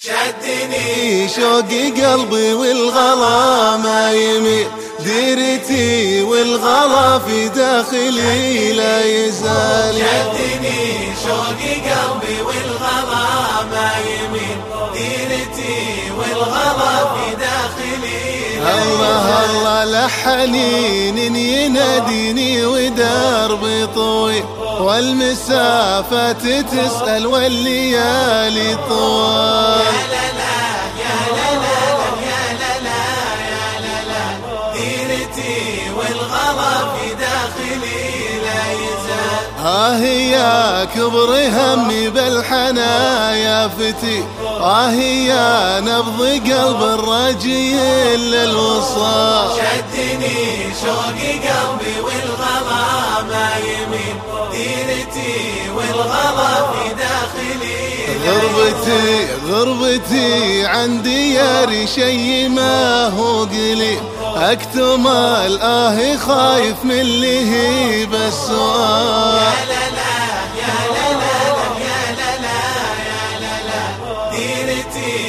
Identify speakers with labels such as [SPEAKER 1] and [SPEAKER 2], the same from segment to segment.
[SPEAKER 1] شدني شوقي قلبي والغلا ما يميل ديرتي والغلا في داخلي لا يزال.
[SPEAKER 2] شدني شوقي قلبي والغلا ما يميل ديرتي والغلا في داخلي
[SPEAKER 1] الله الله لحنين يناديني ودربي طويل والمسافات تسأل والليالي طوال آه يا كبر همي بالحنايا فتي. آه يا نبض قلب الرجي للوصال.
[SPEAKER 2] شدني شوقي قلبي والغلا ما يمين. ديرتي والغلا في داخلي
[SPEAKER 1] غربتي غربتي عندي يا شي ما هو قليل. أكتم الآه خايف من اللي هي بالسؤال
[SPEAKER 2] يا لا لا يا لا لا يا لا لا يا لا ديرتي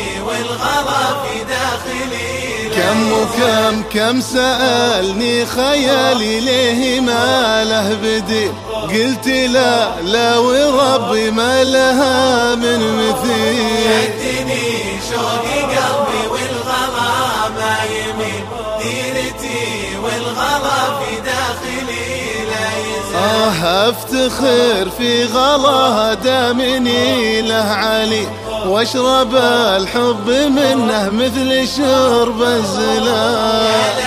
[SPEAKER 2] في داخلي
[SPEAKER 1] كم وكم كم سألني خيالي ليه ما له بديل؟ قلت لا لا وربي ما لها من مثيل.
[SPEAKER 2] شدني شوقي قلبي. والغلا في داخلي لا
[SPEAKER 1] آه أفتخر في غلاها دامني له علي وأشرب الحب منه مثل شرب الزلال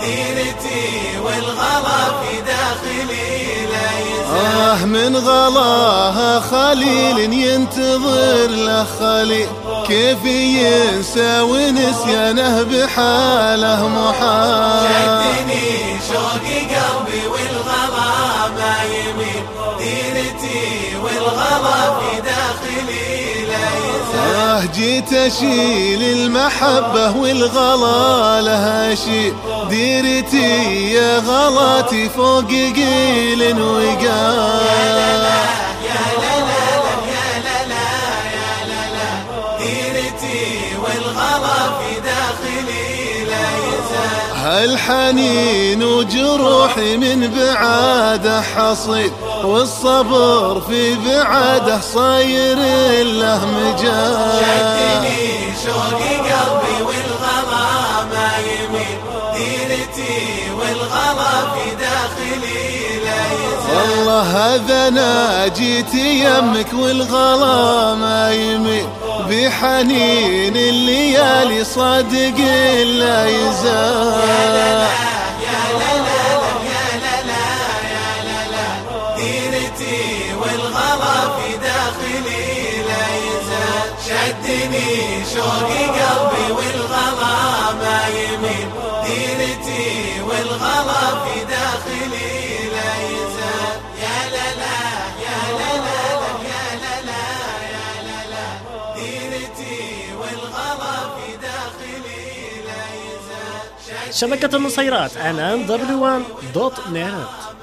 [SPEAKER 2] ديرتي والغلا في داخلي لا يزال
[SPEAKER 1] آه من غلاها خليل ينتظر له خليل. كيف ينسى ونسيانه بحاله محال.
[SPEAKER 2] شدني شوقي قلبي والغلا ما يمين ديرتي والغلا في داخلي لا يزال.
[SPEAKER 1] آه جيت أشيل المحبة والغلا لها شيء ديرتي يا غلاتي فوق قيل وقال
[SPEAKER 2] والغلا في داخلي لا يزال
[SPEAKER 1] الحنين وجروحي من بعاده حصيد والصبر في بعاده صاير له مجال؟
[SPEAKER 2] شدني شوقي قلبي والغلا ما يمين. ديرتي والغلا في داخلي
[SPEAKER 1] والله هذا أنا جيت يمك والغلا ما يمين. بحنين الليالي صادق لا يزال.
[SPEAKER 2] ديرتي والغلا في داخلي لا يزال. شدني شوقي قلبي والغلا
[SPEAKER 3] شبكة النصيرات عنان w1.net